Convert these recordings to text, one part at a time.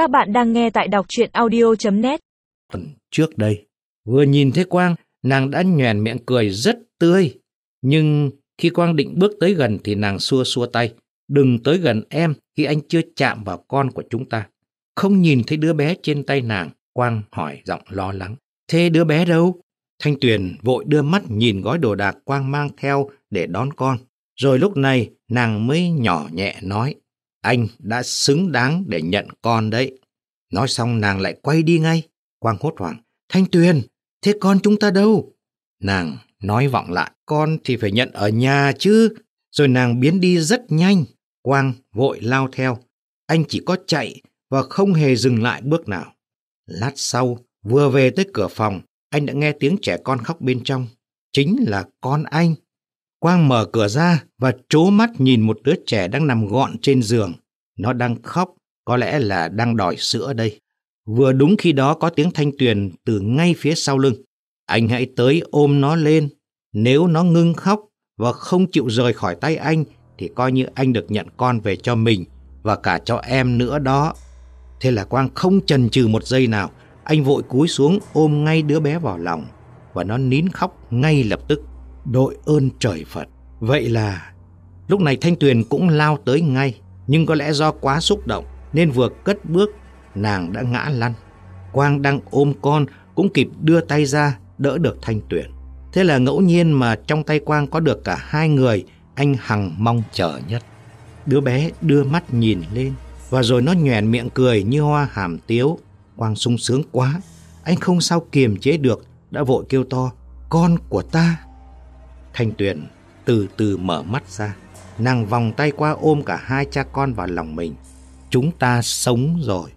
Các bạn đang nghe tại đọc chuyện audio.net Trước đây, vừa nhìn thấy Quang, nàng đã nhoèn miệng cười rất tươi. Nhưng khi Quang định bước tới gần thì nàng xua xua tay. Đừng tới gần em khi anh chưa chạm vào con của chúng ta. Không nhìn thấy đứa bé trên tay nàng, Quang hỏi giọng lo lắng. Thế đứa bé đâu? Thanh Tuyền vội đưa mắt nhìn gói đồ đạc Quang mang theo để đón con. Rồi lúc này nàng mới nhỏ nhẹ nói, anh đã xứng đáng để nhận con đấy. Nói xong nàng lại quay đi ngay. Quang hốt hoảng, Thanh Tuyền, thế con chúng ta đâu? Nàng nói vọng lại, con thì phải nhận ở nhà chứ. Rồi nàng biến đi rất nhanh. Quang vội lao theo. Anh chỉ có chạy và không hề dừng lại bước nào. Lát sau, vừa về tới cửa phòng, anh đã nghe tiếng trẻ con khóc bên trong. Chính là con anh. Quang mở cửa ra và trố mắt nhìn một đứa trẻ đang nằm gọn trên giường. Nó đang khóc, có lẽ là đang đòi sữa đây. Vừa đúng khi đó có tiếng thanh tuyền từ ngay phía sau lưng. Anh hãy tới ôm nó lên. Nếu nó ngưng khóc và không chịu rời khỏi tay anh thì coi như anh được nhận con về cho mình và cả cho em nữa đó. Thế là Quang không chần chừ một giây nào, anh vội cúi xuống ôm ngay đứa bé vào lòng và nó nín khóc ngay lập tức. Đội ơn trời Phật. Vậy là lúc này Thanh Tuyền cũng lao tới ngay, nhưng có lẽ do quá xúc động nên vừa cất bước nàng đã ngã lăn. Quang đang ôm con cũng kịp đưa tay ra đỡ được Thanh Tuyền. Thế là ngẫu nhiên mà trong tay Quang có được cả hai người anh Hằng mong chờ nhất. Đứa bé đưa mắt nhìn lên và rồi nó nhoèn miệng cười như hoa hàm tiếu. Quang sung sướng quá, anh không sao kiềm chế được, đã vội kêu to, con của ta. Thanh Tuyền từ từ mở mắt ra, nàng vòng tay qua ôm cả hai cha con vào lòng mình. Chúng ta sống rồi.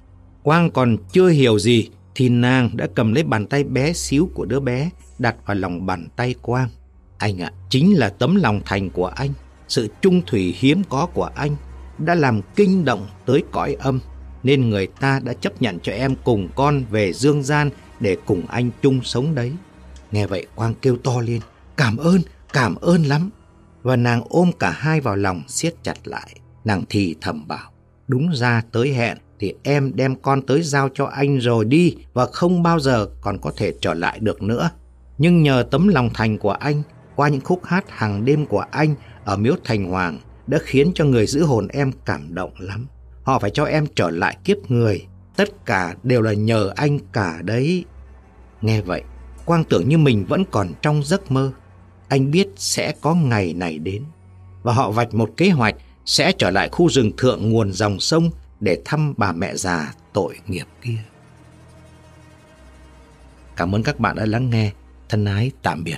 Quang còn chưa hiểu gì thì nàng đã cầm lấy bàn tay bé xíu của đứa bé đặt vào lòng bàn tay Quang. Anh ạ, chính là tấm lòng thành của anh, sự trung thủy hiếm có của anh đã làm kinh động tới cõi âm, nên người ta đã chấp nhận cho em cùng con về dương gian để cùng anh chung sống đấy. Nghe vậy Quang kêu to lên, cảm ơn, cảm ơn lắm. Và nàng ôm cả hai vào lòng siết chặt lại. Nàng thì thầm bảo, đúng ra tới hẹn thì em đem con tới giao cho anh rồi đi và không bao giờ còn có thể trở lại được nữa. Nhưng nhờ tấm lòng thành của anh, qua những khúc hát hàng đêm của anh ở miếu thành hoàng đã khiến cho người giữ hồn em cảm động lắm. Họ phải cho em trở lại kiếp người. Tất cả đều là nhờ anh cả đấy. Nghe vậy, Quang tưởng như mình vẫn còn trong giấc mơ. Anh biết sẽ có ngày này đến. Và họ vạch một kế hoạch sẽ trở lại khu rừng thượng nguồn dòng sông để thăm bà mẹ già tội nghiệp kia. Cảm ơn các bạn đã lắng nghe. Thân ái tạm biệt.